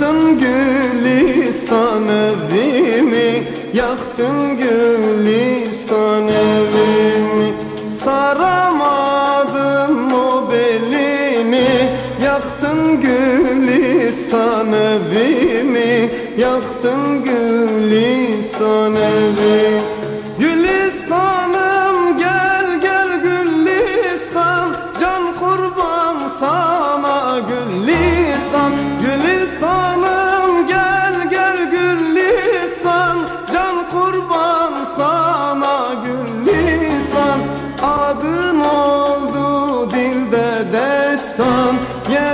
Yaktın gülistan evimi Yaktın gülistan evimi. Saramadım o belini Yaktın gülistan evimi Yaktın gülistan evimi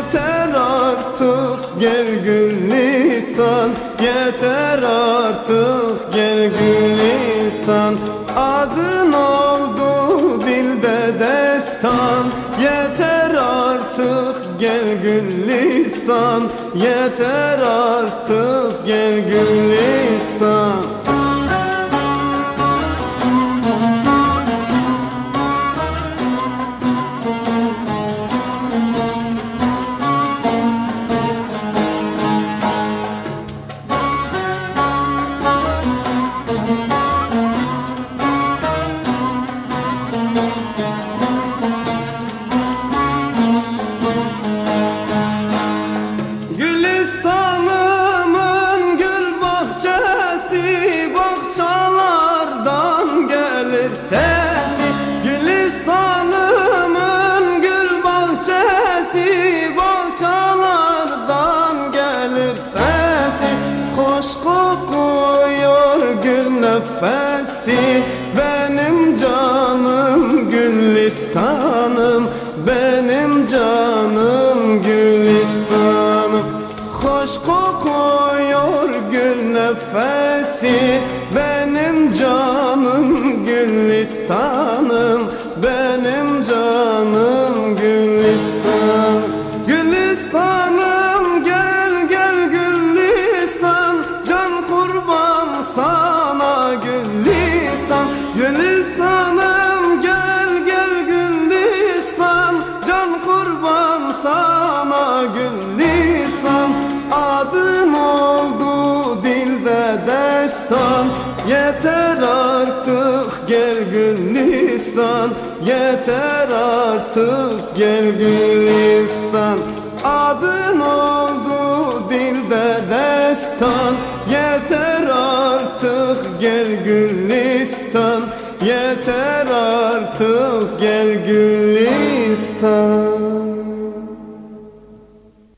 Yeter artık gel gülistan. Yeter artık gel gülistan. Adın oldu dilde destan. Yeter artık gel gülistan. Yeter artık gel gülistan gül nefesi Benim canım Gülistanım Benim canım Gülistanım. Hoş kokuyor gül nefesi Benim canım Gülistanım destan Yeter artık gel Gülistan Yeter artık gel Gülistan Adın oldu dilde destan Yeter artık gel Gülistan Yeter artık gel Gülistan